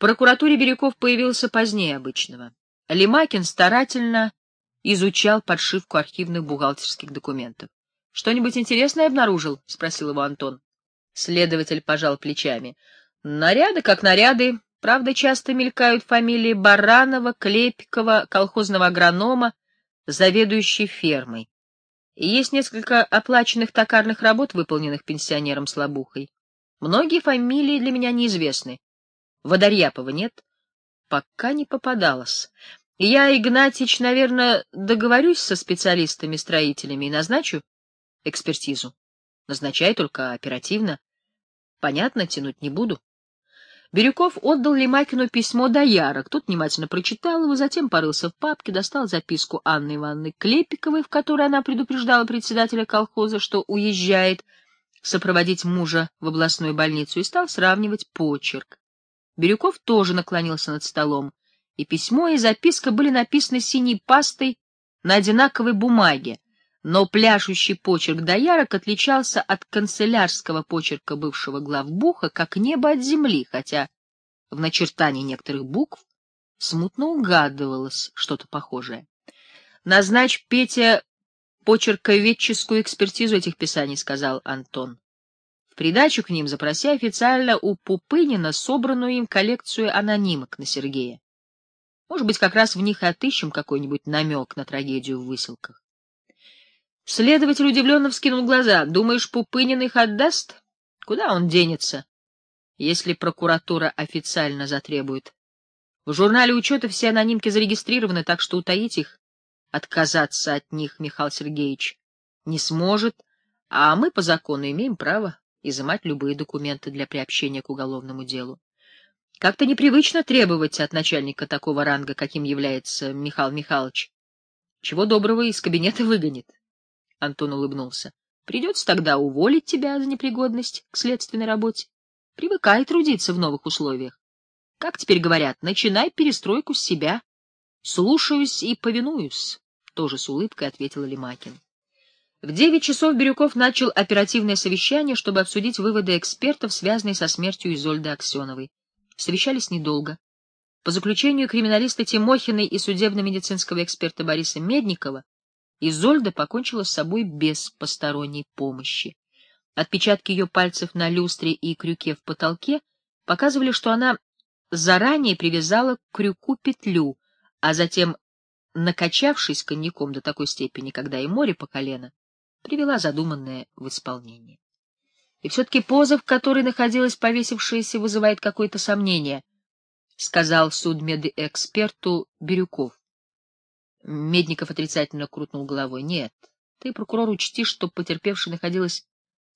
прокуратуре Бирюков появился позднее обычного. Лемакин старательно изучал подшивку архивных бухгалтерских документов. — Что-нибудь интересное обнаружил? — спросил его Антон. Следователь пожал плечами. — Наряды как наряды. Правда, часто мелькают фамилии Баранова, Клепикова, колхозного агронома, заведующей фермой. И есть несколько оплаченных токарных работ, выполненных пенсионером Слабухой. Многие фамилии для меня неизвестны. Водорьяпова нет? Пока не попадалось. Я, Игнатьич, наверное, договорюсь со специалистами-строителями и назначу экспертизу. Назначай только оперативно. Понятно, тянуть не буду. Бирюков отдал Лемакину письмо до Ярок. Тот внимательно прочитал его, затем порылся в папке, достал записку Анны Ивановны Клепиковой, в которой она предупреждала председателя колхоза, что уезжает сопроводить мужа в областную больницу, и стал сравнивать почерк. Бирюков тоже наклонился над столом, и письмо и записка были написаны синей пастой на одинаковой бумаге, но пляшущий почерк доярок отличался от канцелярского почерка бывшего главбуха, как небо от земли, хотя в начертании некоторых букв смутно угадывалось что-то похожее. «Назначь, Петя, почерковедческую экспертизу этих писаний», — сказал Антон. Придачу к ним запроси официально у Пупынина собранную им коллекцию анонимок на Сергея. Может быть, как раз в них и отыщем какой-нибудь намек на трагедию в выселках. Следователь удивленно вскинул глаза. «Думаешь, Пупынин их отдаст? Куда он денется, если прокуратура официально затребует? В журнале учета все анонимки зарегистрированы, так что утаить их, отказаться от них Михаил Сергеевич не сможет, а мы по закону имеем право изымать любые документы для приобщения к уголовному делу. Как-то непривычно требовать от начальника такого ранга, каким является Михаил Михайлович. Чего доброго из кабинета выгонит. Антон улыбнулся. Придется тогда уволить тебя за непригодность к следственной работе. Привыкай трудиться в новых условиях. Как теперь говорят, начинай перестройку с себя. Слушаюсь и повинуюсь, — тоже с улыбкой ответил Лемакин. В девять часов Бирюков начал оперативное совещание, чтобы обсудить выводы экспертов, связанные со смертью Изольды Аксеновой. Совещались недолго. По заключению криминалиста Тимохиной и судебно-медицинского эксперта Бориса Медникова, Изольда покончила с собой без посторонней помощи. Отпечатки ее пальцев на люстре и крюке в потолке показывали, что она заранее привязала к крюку петлю, а затем, накачавшись коньяком до такой степени, когда и море по колено, привела задуманное в исполнение. И все-таки поза, в которой находилась повесившаяся, вызывает какое-то сомнение, — сказал судмедэксперту Бирюков. Медников отрицательно крутнул головой. Нет, ты, прокурор, учти, что потерпевшая находилась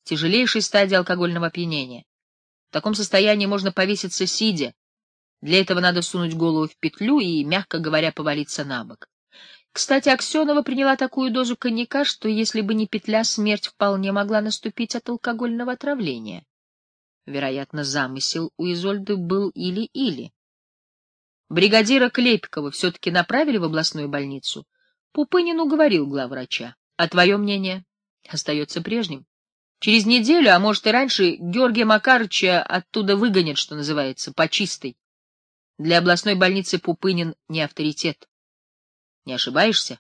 в тяжелейшей стадии алкогольного опьянения. В таком состоянии можно повеситься сидя. Для этого надо сунуть голову в петлю и, мягко говоря, повалиться на бок. Кстати, Аксенова приняла такую дозу коньяка, что если бы не петля, смерть вполне могла наступить от алкогольного отравления. Вероятно, замысел у Изольды был или-или. Бригадира Клепикова все-таки направили в областную больницу. Пупынин уговорил главврача. А твое мнение остается прежним. Через неделю, а может и раньше, Георгия Макарыча оттуда выгонят, что называется, по чистой. Для областной больницы Пупынин не авторитет. Не ошибаешься?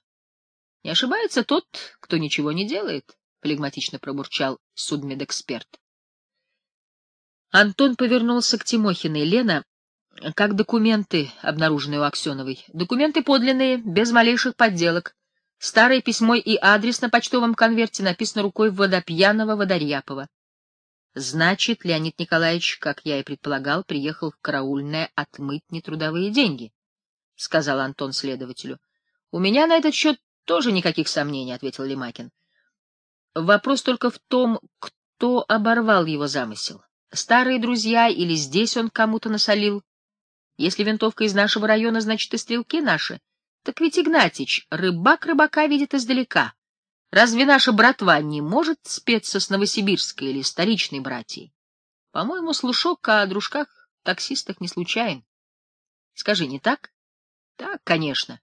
Не ошибается тот, кто ничего не делает, — флегматично пробурчал судмедэксперт. Антон повернулся к Тимохиной. Лена, как документы, обнаруженные у Аксеновой. Документы подлинные, без малейших подделок. Старое письмо и адрес на почтовом конверте написано рукой водопьяного Водорьяпова. Значит, Леонид Николаевич, как я и предполагал, приехал в караульное отмыть нетрудовые деньги, — сказал Антон следователю. — У меня на этот счет тоже никаких сомнений, — ответил Лемакин. Вопрос только в том, кто оборвал его замысел. Старые друзья или здесь он кому-то насолил? Если винтовка из нашего района, значит, и стрелки наши. Так ведь, Игнатич, рыбак рыбака видит издалека. Разве наша братва не может спеться с новосибирской или столичной братьей? По-моему, слушок о дружках, таксистах не случайен. Скажи, не так? Так, конечно.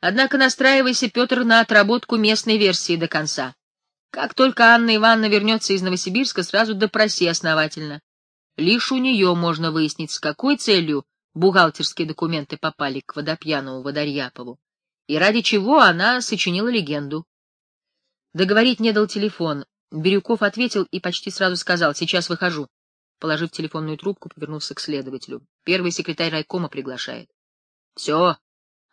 Однако настраивайся, Петр, на отработку местной версии до конца. Как только Анна Ивановна вернется из Новосибирска, сразу допроси основательно. Лишь у нее можно выяснить, с какой целью бухгалтерские документы попали к водопьяному Водорьяпову, и ради чего она сочинила легенду. Договорить не дал телефон. Бирюков ответил и почти сразу сказал «Сейчас выхожу». Положив телефонную трубку, повернулся к следователю. Первый секретарь райкома приглашает. — Все,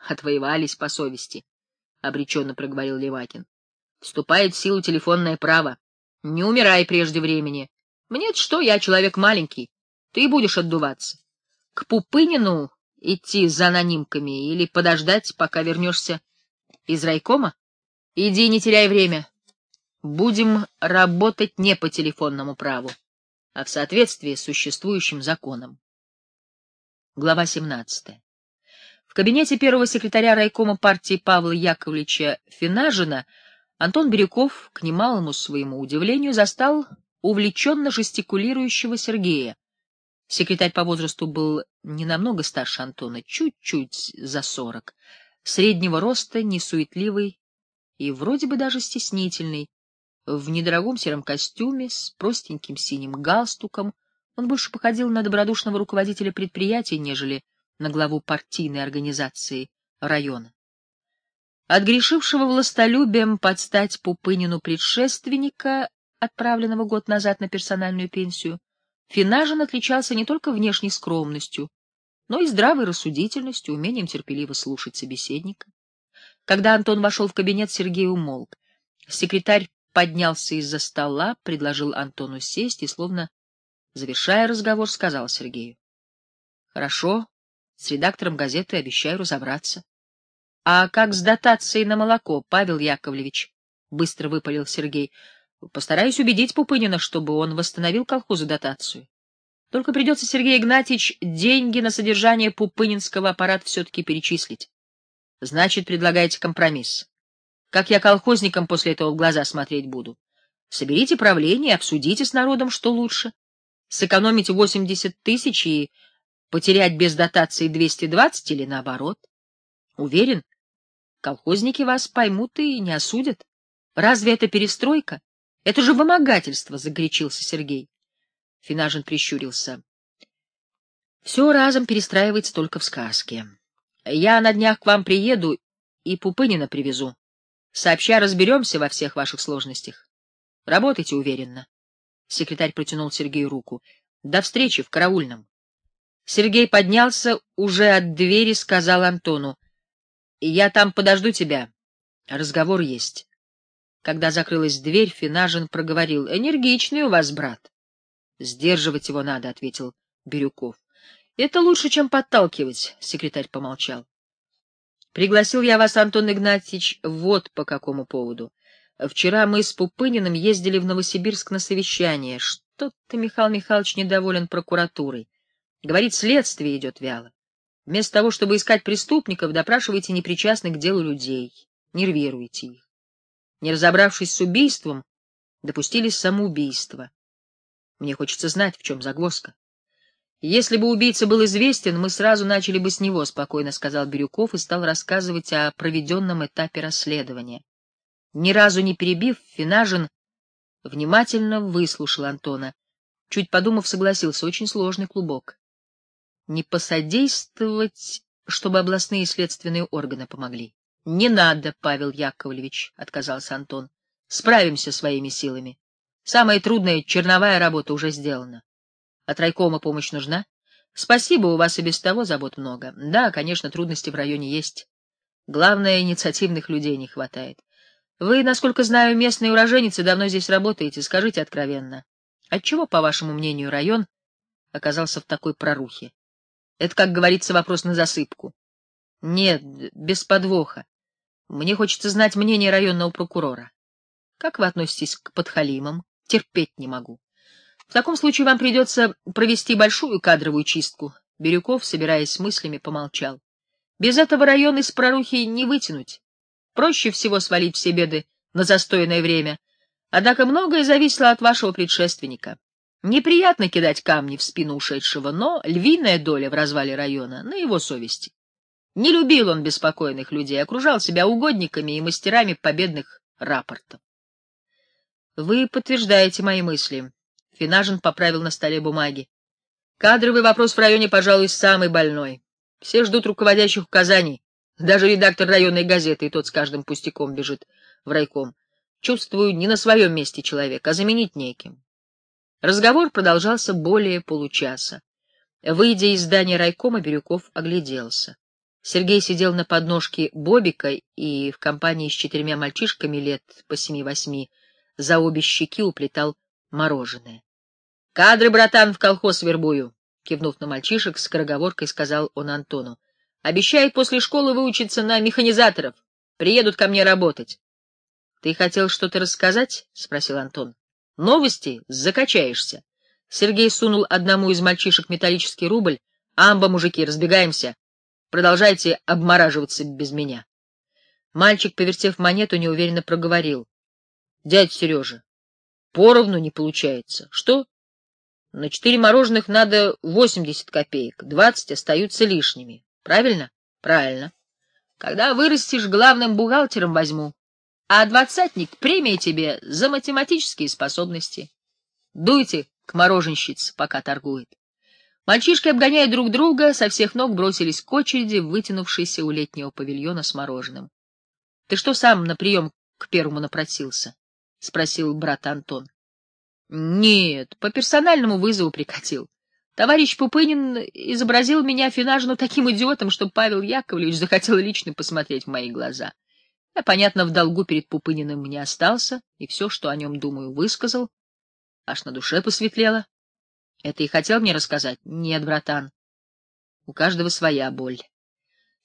отвоевались по совести, — обреченно проговорил Левакин. — Вступает в силу телефонное право. Не умирай прежде времени. мне что, я человек маленький. Ты будешь отдуваться. К Пупынину идти за анонимками или подождать, пока вернешься из райкома? Иди, не теряй время. Будем работать не по телефонному праву а в соответствии с существующим законом. Глава 17. В кабинете первого секретаря райкома партии Павла Яковлевича Финажина Антон Бирюков, к немалому своему удивлению, застал увлеченно жестикулирующего Сергея. Секретарь по возрасту был не намного старше Антона, чуть-чуть за сорок, среднего роста, несуетливый и вроде бы даже стеснительный, в недорогом сером костюме с простеньким синим галстуком он больше походил на добродушного руководителя предприятия, нежели на главу партийной организации района. Отгрешившего властолюбием подстать Пупынину предшественника, отправленного год назад на персональную пенсию, Финажин отличался не только внешней скромностью, но и здравой рассудительностью, умением терпеливо слушать собеседника. Когда Антон вошел в кабинет, Сергей умолк. Секретарь поднялся из-за стола, предложил Антону сесть и, словно завершая разговор, сказал Сергею. — Хорошо, с редактором газеты обещаю разобраться. — А как с дотацией на молоко, Павел Яковлевич? — быстро выпалил Сергей. — Постараюсь убедить Пупынина, чтобы он восстановил колхозу дотацию. Только придется, Сергей Игнатьевич, деньги на содержание пупынинского аппарата все-таки перечислить. Значит, предлагаете компромисс. Как я колхозникам после этого в глаза смотреть буду? Соберите правление обсудите с народом, что лучше. Сэкономить 80 тысяч и потерять без дотации 220 или наоборот? Уверен, колхозники вас поймут и не осудят. Разве это перестройка? Это же вымогательство, — загорячился Сергей. Финажин прищурился. Все разом перестраивается только в сказке. Я на днях к вам приеду и Пупынина привезу. Сообща разберемся во всех ваших сложностях. Работайте уверенно. Секретарь протянул Сергею руку. До встречи в караульном. Сергей поднялся, уже от двери сказал Антону. — Я там подожду тебя. Разговор есть. Когда закрылась дверь, Финажин проговорил. — Энергичный у вас брат. — Сдерживать его надо, — ответил Бирюков. — Это лучше, чем подталкивать, — секретарь помолчал. Пригласил я вас, Антон Игнатьевич, вот по какому поводу. Вчера мы с Пупыниным ездили в Новосибирск на совещание. Что-то Михаил Михайлович недоволен прокуратурой. Говорит, следствие идет вяло. Вместо того, чтобы искать преступников, допрашивайте непричастных к делу людей, нервируйте их. Не разобравшись с убийством, допустили самоубийство. Мне хочется знать, в чем загвоздка. Если бы убийца был известен, мы сразу начали бы с него, — спокойно сказал Бирюков и стал рассказывать о проведенном этапе расследования. Ни разу не перебив, Финажин внимательно выслушал Антона. Чуть подумав, согласился. Очень сложный клубок. Не посодействовать, чтобы областные следственные органы помогли. — Не надо, Павел Яковлевич, — отказался Антон. — Справимся своими силами. Самая трудная черновая работа уже сделана. От райкома помощь нужна? Спасибо, у вас и без того забот много. Да, конечно, трудности в районе есть. Главное, инициативных людей не хватает. Вы, насколько знаю, местные уроженец давно здесь работаете. Скажите откровенно, отчего, по вашему мнению, район оказался в такой прорухе? Это, как говорится, вопрос на засыпку. Нет, без подвоха. Мне хочется знать мнение районного прокурора. Как вы относитесь к подхалимам? Терпеть не могу. В таком случае вам придется провести большую кадровую чистку. Бирюков, собираясь с мыслями, помолчал. Без этого район из прорухи не вытянуть. Проще всего свалить все беды на застойное время. Однако многое зависело от вашего предшественника. Неприятно кидать камни в спину ушедшего, но львиная доля в развале района на его совести. Не любил он беспокойных людей, окружал себя угодниками и мастерами победных рапортов. Вы подтверждаете мои мысли. Финажин поправил на столе бумаги. Кадровый вопрос в районе, пожалуй, самый больной. Все ждут руководящих указаний. Даже редактор районной газеты, и тот с каждым пустяком бежит в райком. Чувствую, не на своем месте человек, а заменить неким. Разговор продолжался более получаса. Выйдя из здания райкома, Бирюков огляделся. Сергей сидел на подножке Бобика и в компании с четырьмя мальчишками лет по семи-восьми за обе щеки уплетал мороженое. — Кадры, братан, в колхоз вербую, — кивнув на мальчишек, с скороговоркой сказал он Антону. — Обещает после школы выучиться на механизаторов. Приедут ко мне работать. — Ты хотел что-то рассказать? — спросил Антон. — Новости? Закачаешься. Сергей сунул одному из мальчишек металлический рубль. — Амба, мужики, разбегаемся. Продолжайте обмораживаться без меня. Мальчик, повертев монету, неуверенно проговорил. — Дядь Сережа, поровну не получается. Что? На четыре мороженых надо восемьдесят копеек, двадцать остаются лишними. Правильно? Правильно. Когда вырастешь, главным бухгалтером возьму. А двадцатник — премия тебе за математические способности. Дуйте к мороженщице, пока торгует. Мальчишки, обгоняя друг друга, со всех ног бросились к очереди, вытянувшейся у летнего павильона с мороженым. — Ты что сам на прием к первому напросился? — спросил брат Антон. Нет, по персональному вызову прикатил. Товарищ Пупынин изобразил меня Финажину таким идиотом, что Павел Яковлевич захотел лично посмотреть в мои глаза. Я, понятно, в долгу перед Пупыниным не остался, и все, что о нем думаю, высказал. Аж на душе посветлело. Это и хотел мне рассказать? Нет, братан. У каждого своя боль.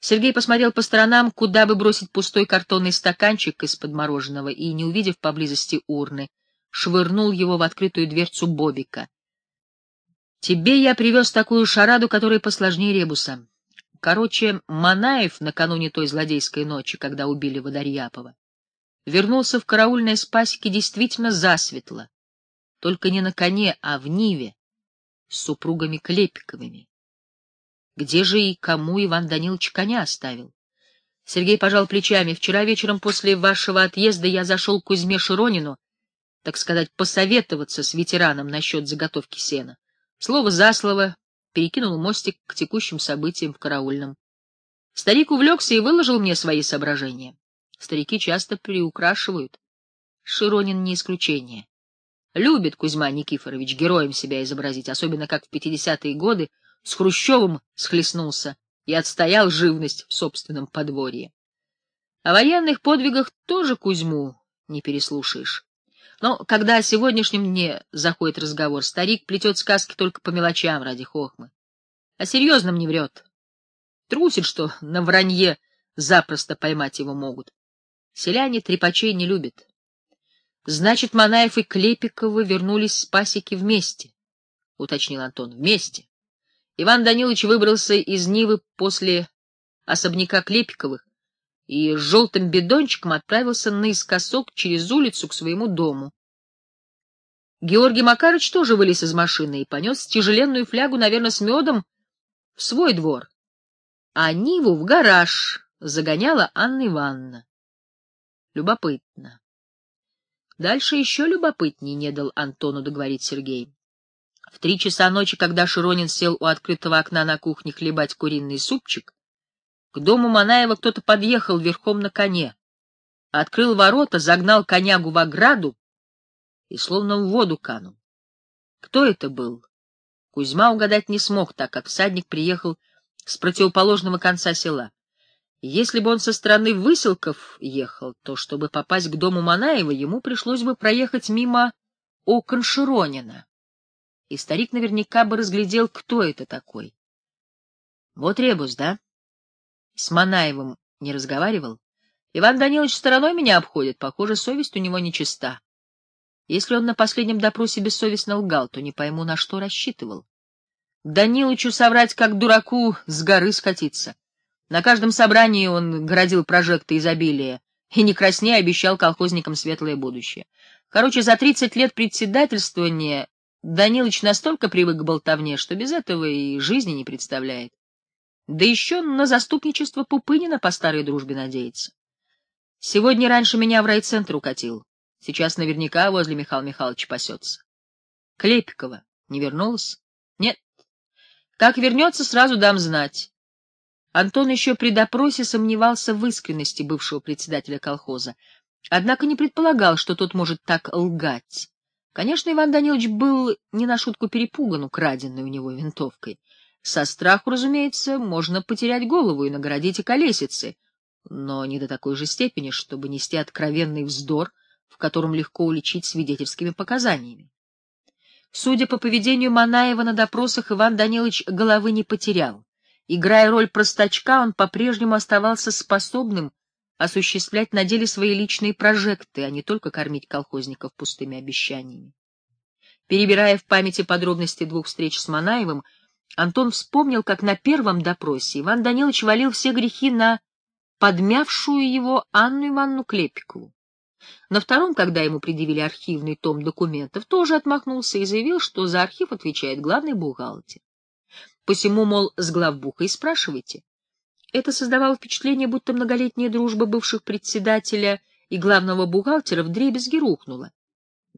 Сергей посмотрел по сторонам, куда бы бросить пустой картонный стаканчик из-под мороженого, и, не увидев поблизости урны, швырнул его в открытую дверцу Бобика. «Тебе я привез такую шараду, которая посложнее ребуса. Короче, Манаев накануне той злодейской ночи, когда убили Водорьяпова, вернулся в караульное спасике действительно засветло, только не на коне, а в Ниве, с супругами Клепиковыми. Где же и кому Иван Данилович коня оставил? Сергей пожал плечами. Вчера вечером после вашего отъезда я зашел к Кузьме Широнину, так сказать, посоветоваться с ветераном насчет заготовки сена. Слово за слово перекинул мостик к текущим событиям в караульном. Старик увлекся и выложил мне свои соображения. Старики часто приукрашивают. Широнин не исключение. Любит Кузьма Никифорович героем себя изобразить, особенно как в пятидесятые годы с Хрущевым схлестнулся и отстоял живность в собственном подворье. О военных подвигах тоже Кузьму не переслушаешь. Но когда о сегодняшнем дне заходит разговор, старик плетет сказки только по мелочам ради хохмы. А серьезным не врет. Трусит, что на вранье запросто поймать его могут. Селяне трепачей не любят. Значит, Манаев и Клепиковы вернулись с пасеки вместе, — уточнил Антон. — Вместе. Иван Данилович выбрался из Нивы после особняка Клепиковых и с желтым бидончиком отправился наискосок через улицу к своему дому. Георгий Макарыч тоже вылез из машины и понес тяжеленную флягу, наверное, с медом, в свой двор, а Ниву в гараж загоняла Анна Ивановна. Любопытно. Дальше еще любопытнее не дал Антону договорить Сергей. В три часа ночи, когда Широнин сел у открытого окна на кухне хлебать куриный супчик, к дому Манаева кто-то подъехал верхом на коне, открыл ворота, загнал конягу в ограду и словно в воду канул. Кто это был? Кузьма угадать не смог, так как всадник приехал с противоположного конца села. Если бы он со стороны выселков ехал, то, чтобы попасть к дому Манаева, ему пришлось бы проехать мимо окон Широнина. И старик наверняка бы разглядел, кто это такой. Вот ребус, да? С Манаевым не разговаривал? Иван Данилович стороной меня обходит, похоже, совесть у него нечиста. Если он на последнем допросе бессовестно лгал, то не пойму, на что рассчитывал. Данилычу соврать, как дураку, с горы скатиться. На каждом собрании он городил прожекты изобилия и не краснея обещал колхозникам светлое будущее. Короче, за тридцать лет председательствования Данилыч настолько привык к болтовне, что без этого и жизни не представляет. Да еще на заступничество Пупынина по старой дружбе надеется. Сегодня раньше меня в райцентр укатил. Сейчас наверняка возле Михаила Михайловича пасется. Клепикова не вернулась? Нет. Как вернется, сразу дам знать. Антон еще при допросе сомневался в искренности бывшего председателя колхоза, однако не предполагал, что тот может так лгать. Конечно, Иван Данилович был не на шутку перепуган украденной у него винтовкой. Со страху, разумеется, можно потерять голову и наградить и колесицы, но не до такой же степени, чтобы нести откровенный вздор, в котором легко уличить свидетельскими показаниями. Судя по поведению Манаева на допросах, Иван Данилович головы не потерял. Играя роль простачка, он по-прежнему оставался способным осуществлять на деле свои личные прожекты, а не только кормить колхозников пустыми обещаниями. Перебирая в памяти подробности двух встреч с Манаевым, Антон вспомнил, как на первом допросе Иван Данилович валил все грехи на подмявшую его Анну Ивановну Клепикову. На втором, когда ему предъявили архивный том документов, тоже отмахнулся и заявил, что за архив отвечает главный бухгалтер. Посему, мол, с главбуха и спрашивайте. Это создавало впечатление, будто многолетняя дружба бывших председателя и главного бухгалтера вдребезги рухнула.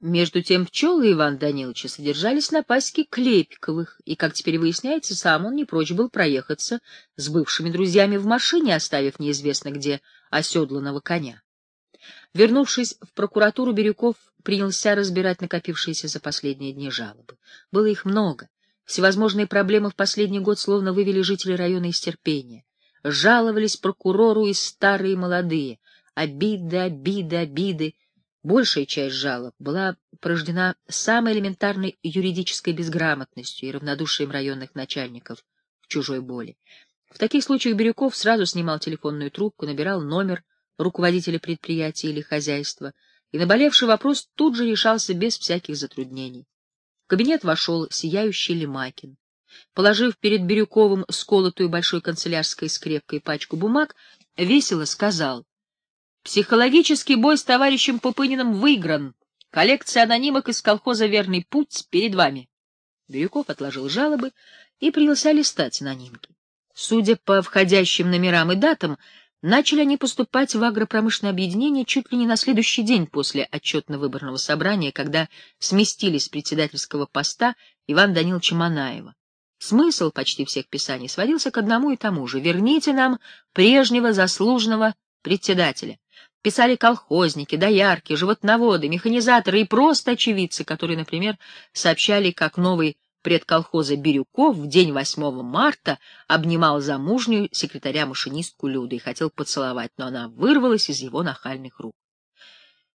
Между тем пчелы Ивана Даниловича содержались на пасеке Клепиковых, и, как теперь выясняется, сам он не прочь был проехаться с бывшими друзьями в машине, оставив неизвестно где оседланного коня. Вернувшись в прокуратуру, Бирюков принялся разбирать накопившиеся за последние дни жалобы. Было их много. Всевозможные проблемы в последний год словно вывели жители района из терпения. Жаловались прокурору и старые, и молодые. Обиды, обиды, обиды. Большая часть жалоб была порождена самой элементарной юридической безграмотностью и равнодушием районных начальников к чужой боли. В таких случаях Бирюков сразу снимал телефонную трубку, набирал номер руководителя предприятия или хозяйства, и наболевший вопрос тут же решался без всяких затруднений. В кабинет вошел сияющий Лемакин. Положив перед Бирюковым сколотую большой канцелярской скрепкой пачку бумаг, весело сказал Психологический бой с товарищем Пупыниным выигран. Коллекция анонимок из колхоза «Верный путь» перед вами. Бирюков отложил жалобы и принялся листать анонимки. Судя по входящим номерам и датам, начали они поступать в агропромышленное объединение чуть ли не на следующий день после отчетно-выборного собрания, когда сместились с председательского поста Иван Даниловича Манаева. Смысл почти всех писаний сводился к одному и тому же — верните нам прежнего заслуженного председателя писали колхозники, доярки, животноводы, механизаторы и просто очевидцы, которые, например, сообщали, как новый предколхоза Бирюков в день 8 марта обнимал замужнюю секретаря-машинистку Люду и хотел поцеловать, но она вырвалась из его нахальных рук.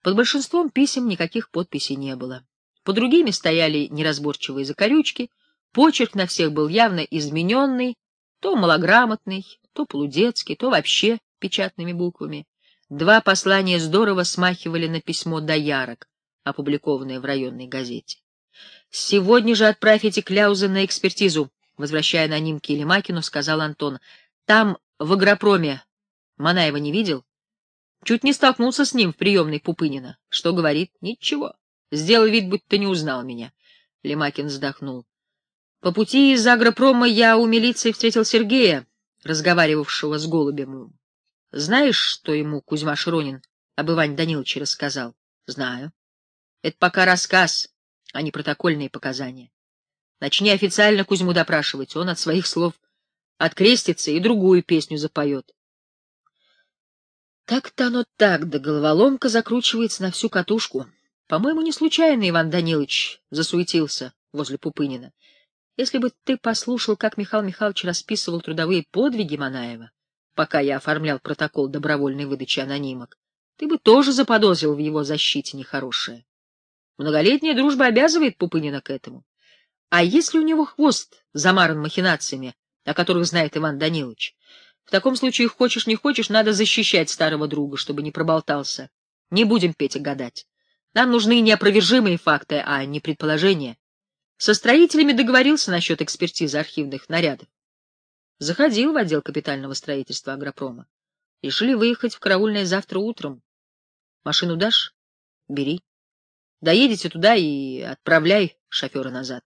Под большинством писем никаких подписей не было. По другими стояли неразборчивые закорючки, почерк на всех был явно измененный, то малограмотный, то полудетский, то вообще печатными буквами. Два послания здорово смахивали на письмо доярок, опубликованное в районной газете. «Сегодня же отправите Кляуза на экспертизу», — возвращая анонимки Лемакину, сказал Антон. «Там, в агропроме, Манаева не видел? Чуть не столкнулся с ним в приемной Пупынина. Что говорит? Ничего. Сделал вид, будто не узнал меня». Лемакин вздохнул. «По пути из агропрома я у милиции встретил Сергея, разговаривавшего с Голубем. Знаешь, что ему Кузьма Широнин об Иване Даниловиче рассказал? Знаю. Это пока рассказ, а не протокольные показания. Начни официально Кузьму допрашивать, он от своих слов открестится и другую песню запоет. Так-то оно так, да головоломка закручивается на всю катушку. По-моему, не случайно Иван Данилович засуетился возле Пупынина. Если бы ты послушал, как Михаил Михайлович расписывал трудовые подвиги Манаева, пока я оформлял протокол добровольной выдачи анонимок, ты бы тоже заподозрил в его защите нехорошее. Многолетняя дружба обязывает Пупынина к этому. А если у него хвост замаран махинациями, о которых знает Иван Данилович? В таком случае, хочешь не хочешь, надо защищать старого друга, чтобы не проболтался. Не будем, Петя, гадать. Нам нужны неопровержимые факты, а не предположения. Со строителями договорился насчет экспертизы архивных нарядов. Заходил в отдел капитального строительства агропрома. Решили выехать в караульное завтра утром. Машину дашь? Бери. Доедете туда и отправляй шофера назад.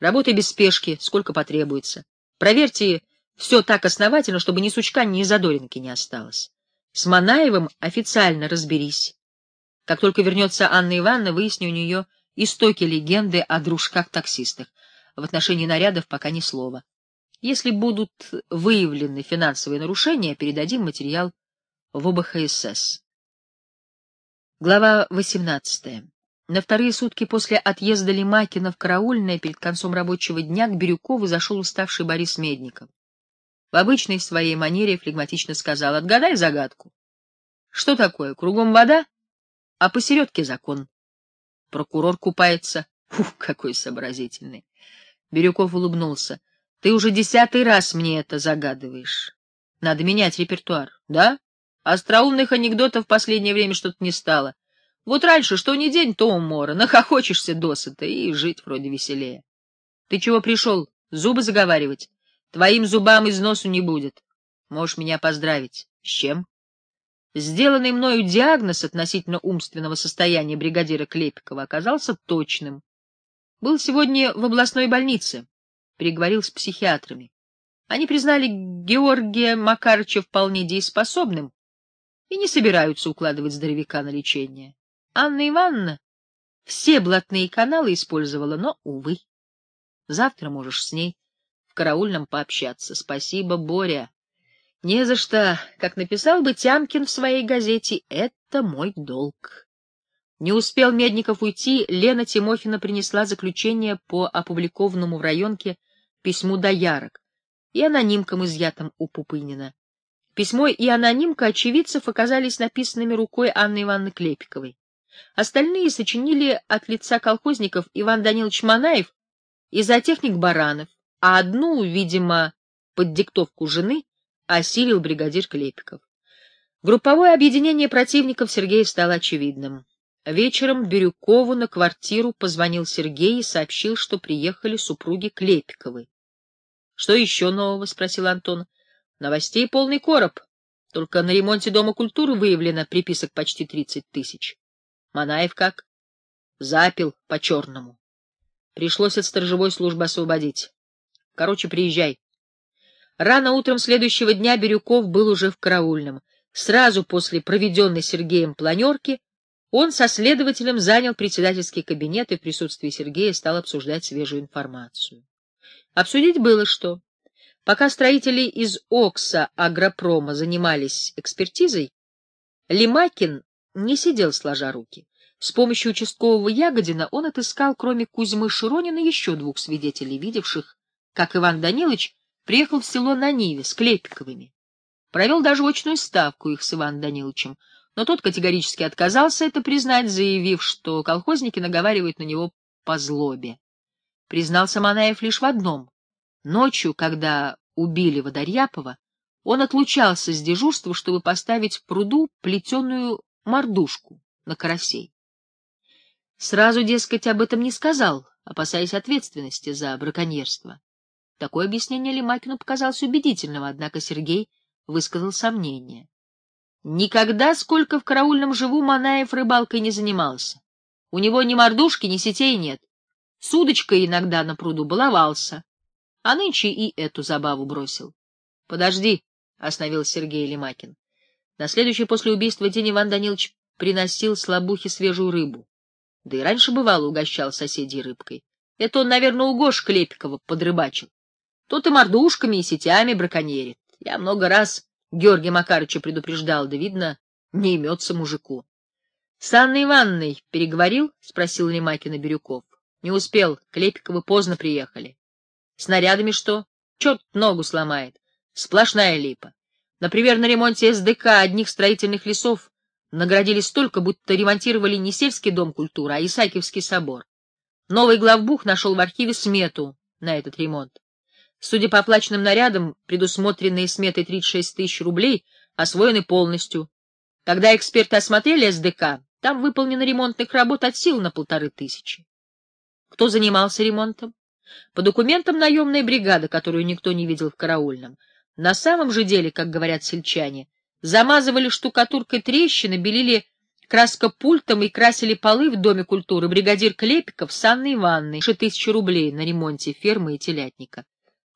Работай без спешки, сколько потребуется. Проверьте все так основательно, чтобы ни сучка, ни задоринки не осталось. С Манаевым официально разберись. Как только вернется Анна Ивановна, выясни у нее истоки легенды о дружках-таксистах. В отношении нарядов пока ни слова. Если будут выявлены финансовые нарушения, передадим материал в ОБХСС. Глава 18. На вторые сутки после отъезда Лемакина в караульное перед концом рабочего дня к Бирюкову зашел уставший Борис Медников. В обычной своей манере флегматично сказал «Отгадай загадку». «Что такое? Кругом вода, а посередке закон». Прокурор купается. Ух, какой сообразительный. Бирюков улыбнулся. Ты уже десятый раз мне это загадываешь. Надо менять репертуар, да? Остроумных анекдотов в последнее время что-то не стало. Вот раньше, что ни день, то умора, нахохочешься досыта и жить вроде веселее. Ты чего пришел? Зубы заговаривать? Твоим зубам из носу не будет. Можешь меня поздравить. С чем? Сделанный мною диагноз относительно умственного состояния бригадира Клепикова оказался точным. Был сегодня в областной больнице, переговорил с психиатрами. Они признали Георгия Макарыча вполне дееспособным и не собираются укладывать здоровяка на лечение. Анна Ивановна все блатные каналы использовала, но, увы. Завтра можешь с ней в караульном пообщаться. Спасибо, Боря. Не за что. Как написал бы Тямкин в своей газете, это мой долг. Не успел Медников уйти, Лена Тимофина принесла заключение по опубликованному в районке письму доярок и анонимкам, изъятым у Пупынина. Письмо и анонимка очевидцев оказались написанными рукой Анны Ивановны Клепиковой. Остальные сочинили от лица колхозников Иван Данилович Манаев и зоотехник Баранов, а одну, видимо, под диктовку жены, осилил бригадир Клепиков. Групповое объединение противников Сергея стало очевидным. Вечером Бирюкову на квартиру позвонил Сергей и сообщил, что приехали супруги Клепиковы. — Что еще нового? — спросил Антон. — Новостей полный короб. Только на ремонте Дома культуры выявлено приписок почти тридцать тысяч. Манаев как? Запил по-черному. Пришлось от сторожевой службы освободить. Короче, приезжай. Рано утром следующего дня Бирюков был уже в караульном. Сразу после проведенной Сергеем планерки он со следователем занял председательский кабинет и в присутствии Сергея стал обсуждать свежую информацию. Обсудить было что. Пока строители из Окса Агропрома занимались экспертизой, Лимакин не сидел сложа руки. С помощью участкового Ягодина он отыскал, кроме Кузьмы Широнина, еще двух свидетелей, видевших, как Иван Данилович приехал в село на Ниве с Клепиковыми. Провел даже очную ставку их с Иваном Даниловичем, но тот категорически отказался это признать, заявив, что колхозники наговаривают на него по злобе. Признался Манаев лишь в одном. Ночью, когда убили Водорьяпова, он отлучался с дежурства, чтобы поставить в пруду плетеную мордушку на карасей. Сразу, дескать, об этом не сказал, опасаясь ответственности за браконьерство. Такое объяснение Лемакину показалось убедительным, однако Сергей высказал сомнение. Никогда, сколько в караульном живу, Манаев рыбалкой не занимался. У него ни мордушки, ни сетей нет. С удочкой иногда на пруду баловался, а нынче и эту забаву бросил. — Подожди, — остановил Сергей Лемакин. На следующий после убийства день Иван Данилович приносил слабухе свежую рыбу. Да и раньше бывало угощал соседей рыбкой. Это он, наверное, у Гош Клепикова подрыбачил. Тут и мордушками, и сетями браконьерит. Я много раз Георгия Макарыча предупреждал, да, видно, не имется мужику. — С Анной Ивановной переговорил? — спросил Лемакина Бирюков. — Не успел. Клепиковы поздно приехали. — Снарядами что? Черт ногу сломает. Сплошная липа. Например, на ремонте СДК одних строительных лесов наградили столько, будто ремонтировали не сельский дом культуры, а Исаакиевский собор. Новый главбух нашел в архиве смету на этот ремонт. Судя по оплаченным нарядам, предусмотренные сметой 36 тысяч рублей освоены полностью. Когда эксперты осмотрели СДК, там выполнено ремонтных работ от сил на полторы тысячи. Кто занимался ремонтом? По документам наемная бригада, которую никто не видел в караульном. На самом же деле, как говорят сельчане, замазывали штукатуркой трещины, белили краскопультом и красили полы в Доме культуры бригадир Клепиков с Анной Ивановной, тысячи рублей на ремонте фермы и телятника.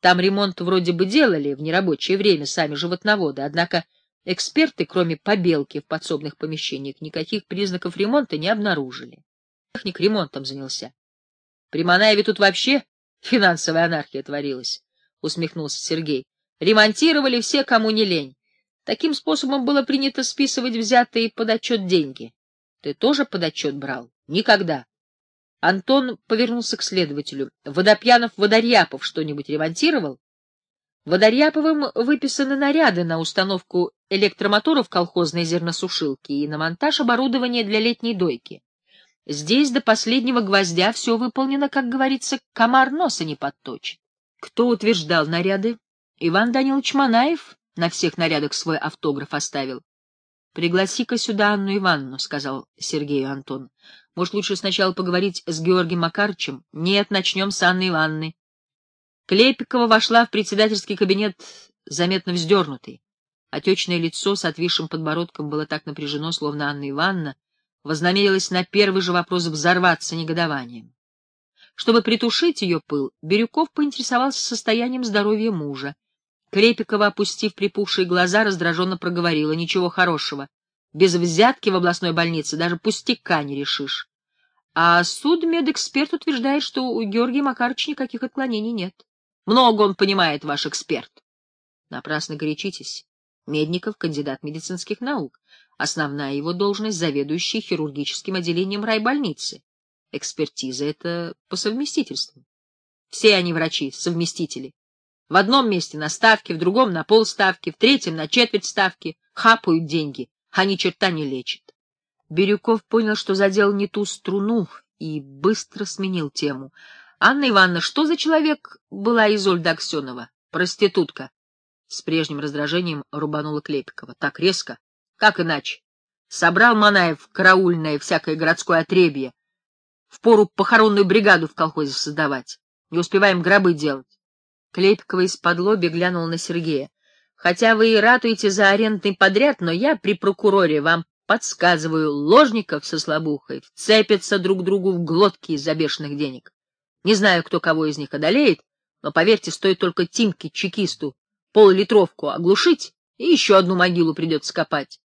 Там ремонт вроде бы делали в нерабочее время сами животноводы, однако эксперты, кроме побелки в подсобных помещениях, никаких признаков ремонта не обнаружили. Техник ремонтом занялся. При Манаеве тут вообще финансовая анархия творилась. — усмехнулся Сергей. Ремонтировали все, кому не лень. Таким способом было принято списывать взятые под отчет деньги. Ты тоже под отчет брал? Никогда. Антон повернулся к следователю. Водопьянов-Водорьяпов что-нибудь ремонтировал? Водорьяповым выписаны наряды на установку электромоторов колхозной зерносушилки и на монтаж оборудования для летней дойки. Здесь до последнего гвоздя все выполнено, как говорится, комар носа не подточит. Кто утверждал наряды? Иван Данилович Манаев на всех нарядах свой автограф оставил. — Пригласи-ка сюда Анну Ивановну, — сказал Сергею Антон. — Может, лучше сначала поговорить с Георгием Макарычем? — Нет, начнем с Анны Ивановны. Клепикова вошла в председательский кабинет заметно вздернутой. Отечное лицо с отвисшим подбородком было так напряжено, словно Анна Ивановна вознамерилась на первый же вопрос взорваться негодованием. Чтобы притушить ее пыл, Бирюков поинтересовался состоянием здоровья мужа. Крепикова, опустив припухшие глаза, раздраженно проговорила. Ничего хорошего. Без взятки в областной больнице даже пустяка не решишь. А судмедэксперт утверждает, что у Георгия Макаровича никаких отклонений нет. Много он понимает, ваш эксперт. Напрасно горячитесь. Медников — кандидат медицинских наук. Основная его должность — заведующий хирургическим отделением райбольницы. Экспертиза — это по совместительству. Все они врачи, совместители. В одном месте на ставке, в другом на полставки, в третьем на четверть ставки. Хапают деньги, а ни черта не лечат. Бирюков понял, что задел не ту струну, и быстро сменил тему. — Анна Ивановна, что за человек была Изольда Аксенова? Проститутка. С прежним раздражением рубанула Клепикова. Так резко? Как иначе? Собрал Манаев караульное всякое городское отребье. Впору похоронную бригаду в колхозе создавать. Не успеваем гробы делать. Клепикова из-под лоби глянула на Сергея. «Хотя вы и ратуете за арендный подряд, но я при прокуроре вам подсказываю, ложников со слабухой вцепятся друг другу в глотки из-за бешеных денег. Не знаю, кто кого из них одолеет, но, поверьте, стоит только Тимке, чекисту, пол-литровку оглушить, и еще одну могилу придется копать.